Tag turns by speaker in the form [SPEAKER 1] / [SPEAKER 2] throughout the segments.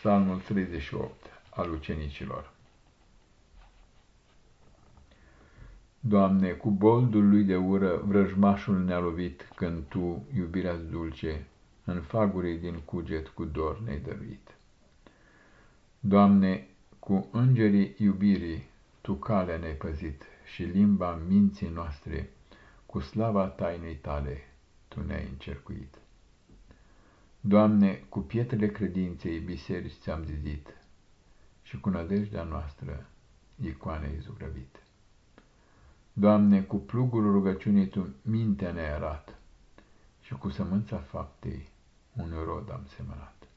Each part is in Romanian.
[SPEAKER 1] Psalmul 38 al ucenicilor Doamne, cu boldul lui de ură vrăjmașul ne-a lovit, când Tu, iubirea dulce, în fagurii din cuget cu dor ne-ai dăruit. Doamne, cu îngerii iubirii Tu calea ne-ai păzit și limba minții noastre, cu slava tainei Tale, Tu ne-ai încercuit. Doamne, cu pietrele credinței biserici ți-am zidit și cu nădejdea noastră icoanei zugrăvit. Doamne, cu plugul rugăciunii Tu mintea ne-ai arat și cu sămânța faptei un rod am semănat.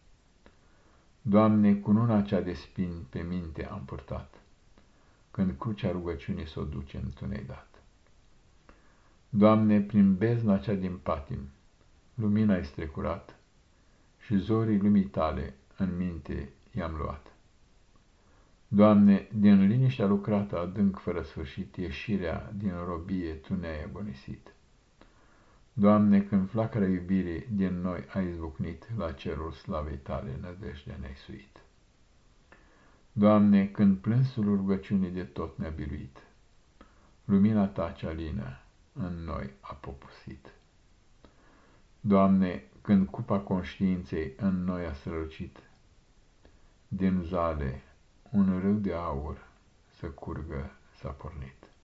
[SPEAKER 1] Doamne, cu nuna cea de spin pe minte am purtat, când crucea rugăciunii s-o duce Tu ne dat. Doamne, prin bezna cea din patim, lumina ai strecurat, și zorii lumii tale în minte i-am luat. Doamne, din liniștea lucrată adânc fără sfârșit, ieșirea din robie Tu ne-ai agonisit. Doamne, când flacăra iubirii din noi ai izbucnit, la cerul slavei Tale nădejdea ne-ai suit. Doamne, când plânsul rugăciunii de tot ne-a biruit, lumina Ta cea lină în noi a popusit. Doamne, când cupa conștiinței în noi a strălucit, din zale un râu de aur să curgă s-a pornit.